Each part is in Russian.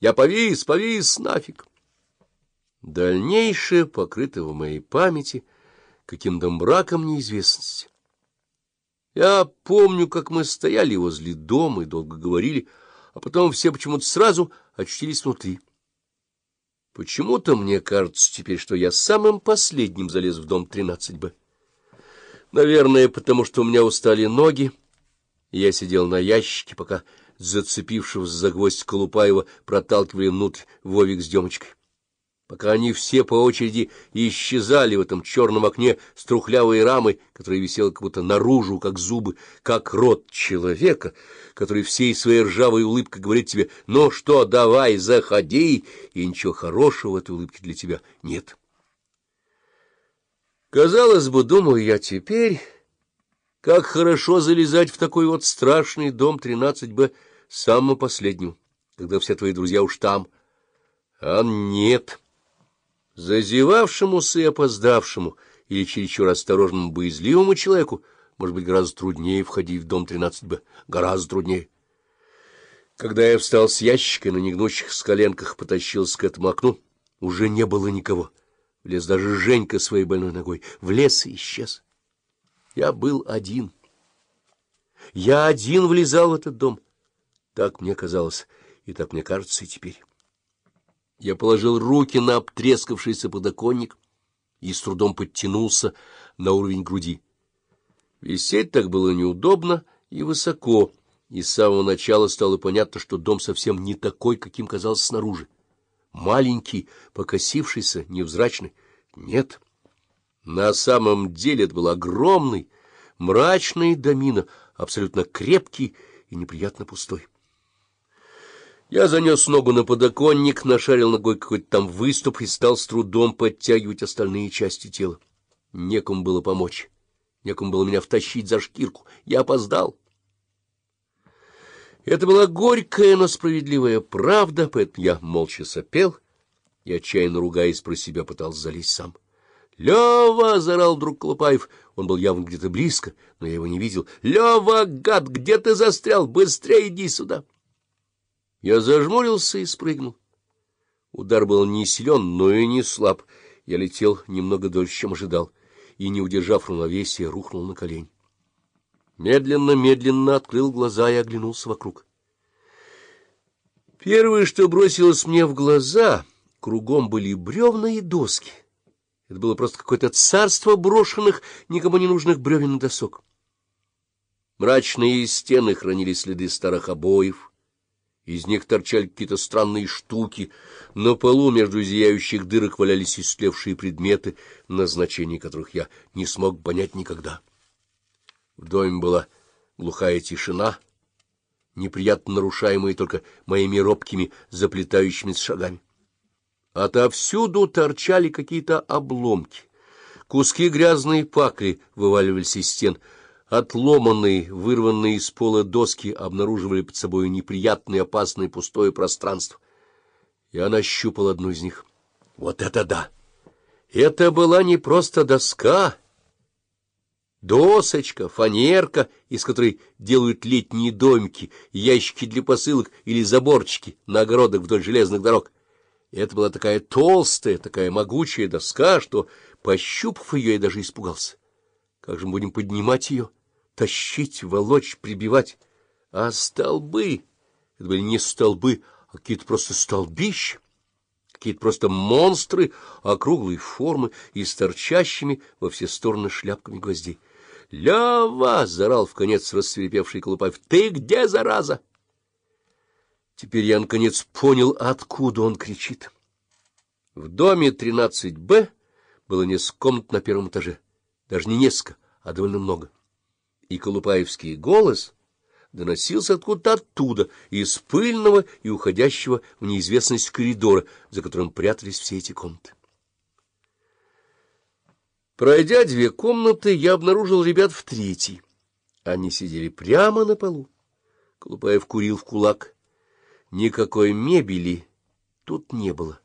Я повис, повис, нафиг. Дальнейшее покрыто в моей памяти каким-то мраком неизвестности. Я помню, как мы стояли возле дома и долго говорили, а потом все почему-то сразу очутились внутри. Почему-то мне кажется теперь, что я самым последним залез в дом 13Б. Наверное, потому что у меня устали ноги, и я сидел на ящике, пока зацепившегося за гвоздь Колупаева проталкивали внутрь Вовик с Демочкой. Пока они все по очереди исчезали в этом черном окне с трухлявой рамой, которая висела как будто наружу, как зубы, как рот человека, который всей своей ржавой улыбкой говорит тебе «Ну что, давай, заходи!» и ничего хорошего в этой улыбке для тебя нет. Казалось бы, думаю я теперь, как хорошо залезать в такой вот страшный дом 13Б самому последнему, когда все твои друзья уж там. А нет... Зазевавшемуся и опоздавшему или чересчур осторожному боязливому человеку может быть гораздо труднее входить в дом 13Б. Гораздо труднее. Когда я встал с ящика на негнущих коленках потащился к этому окну, уже не было никого. Влез даже Женька своей больной ногой. Влез и исчез. Я был один. Я один влезал в этот дом. Так мне казалось, и так мне кажется и теперь. Я положил руки на обтрескавшийся подоконник и с трудом подтянулся на уровень груди. Висеть так было неудобно и высоко, и с самого начала стало понятно, что дом совсем не такой, каким казался снаружи. Маленький, покосившийся, невзрачный. Нет, на самом деле это был огромный, мрачный домина, абсолютно крепкий и неприятно пустой. Я занес ногу на подоконник, нашарил ногой какой-то там выступ и стал с трудом подтягивать остальные части тела. Некому было помочь, некому было меня втащить за шкирку. Я опоздал. Это была горькая, но справедливая правда, поэтому я молча сопел и, отчаянно ругаясь про себя, пытался залезть сам. — Лева! — заорал вдруг Колупаев. Он был явно где-то близко, но я его не видел. — Лева, гад, где ты застрял? Быстрее иди сюда! — я зажмурился и спрыгнул. Удар был не силен, но и не слаб. Я летел немного дольше, чем ожидал, и, не удержав равновесия, рухнул на колени. Медленно-медленно открыл глаза и оглянулся вокруг. Первое, что бросилось мне в глаза, кругом были бревна и доски. Это было просто какое-то царство брошенных, никому не нужных бревен и досок. Мрачные стены хранили следы старых обоев, из них торчали какие-то странные штуки. На полу между зияющих дырок валялись истлевшие предметы, назначение которых я не смог понять никогда. В доме была глухая тишина, неприятно нарушаемая только моими робкими заплетающимися шагами. Отовсюду торчали какие-то обломки. Куски грязной пакли вываливались из стен — Отломанные, вырванные из пола доски обнаруживали под собой неприятное, опасное пустое пространство. Я нащупал одну из них. Вот это да! Это была не просто доска, досочка, фанерка, из которой делают летние домики, ящики для посылок или заборчики на огородах вдоль железных дорог. Это была такая толстая, такая могучая доска, что, пощупав ее, я даже испугался. Как же мы будем поднимать ее? Тащить, волочь, прибивать. А столбы — это были не столбы, а какие-то просто столбища, какие-то просто монстры округлой формы и с торчащими во все стороны шляпками гвоздей. «Лява!» — зарал в конец рассверепевший Колупаев. «Ты где, зараза?» Теперь я, наконец, понял, откуда он кричит. В доме 13-Б было несколько комнат на первом этаже. Даже не несколько, а довольно много и Колупаевский голос доносился откуда-то оттуда, из пыльного и уходящего в неизвестность коридора, за которым прятались все эти комнаты. Пройдя две комнаты, я обнаружил ребят в третьей. Они сидели прямо на полу. Колупаев курил в кулак. Никакой мебели тут не было.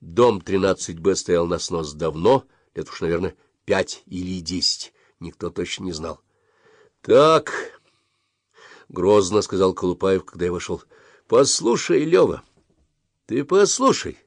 Дом 13Б стоял на снос давно, лет уж, наверное, пять или десять. Никто точно не знал. — Так, — грозно сказал Колупаев, когда я вошел, — послушай, Лева, Ты послушай,